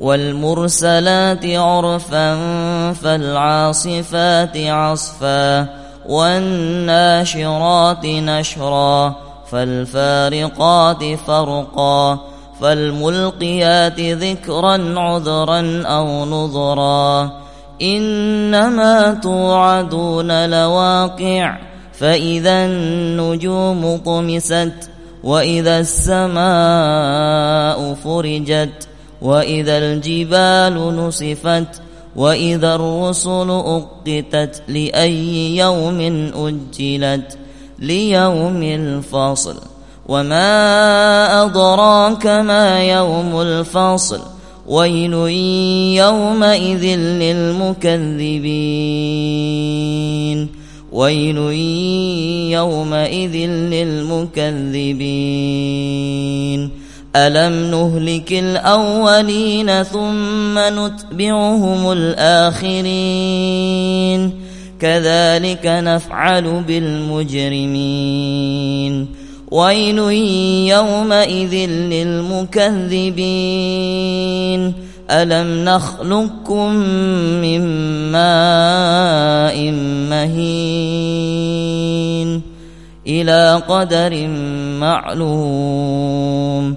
والمرسلات عرفا فالعاصفات عصفا والناشرات نشرا فالفارقات فرقا فالملقيات ذكرا عذرا أو نذرا إنما توعدون لواقع فإذا النجوم طمست وإذا السماء فرجت وإذا الجبال نصفت وإذا الرسل أقتت لأي يوم أجلت ليوم الفاصل وما أدراك ما يوم الفاصل ويل يومئذ للمكذبين ويل يومئذ للمكذبين ألم نهلك الأولين ثم نتبعهم الآخرين كذلك نفعل بالمجرمين ويل يومئذ للمكذبين ألم نخلقكم من ماء مهين إلى قدر معلوم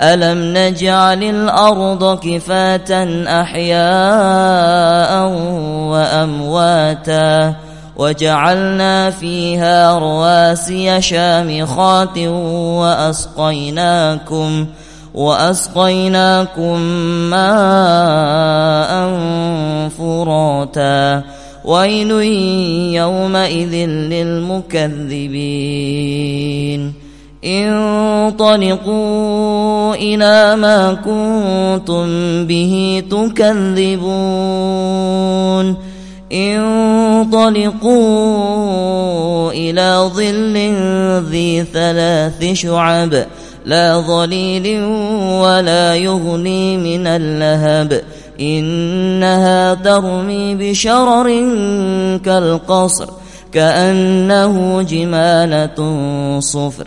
ألم نجعل الأرض كفاة أحياء وأمواتا وجعلنا فيها رواسي شامخات وأسقيناكم وأسقيناكم ماء فراتا ويل يومئذ للمكذبين انطلقوا إلى ما كنتم به تكذبون انطلقوا إلى ظل ذي ثلاث شعب لا ظليل ولا يغني من اللهب إنها ترمي بشرر كالقصر كأنه جمالة صفر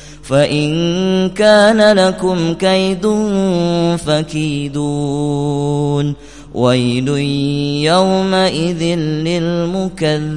فإن كان لكم كيد فكيدون. ويل يومئذ للمكذبين.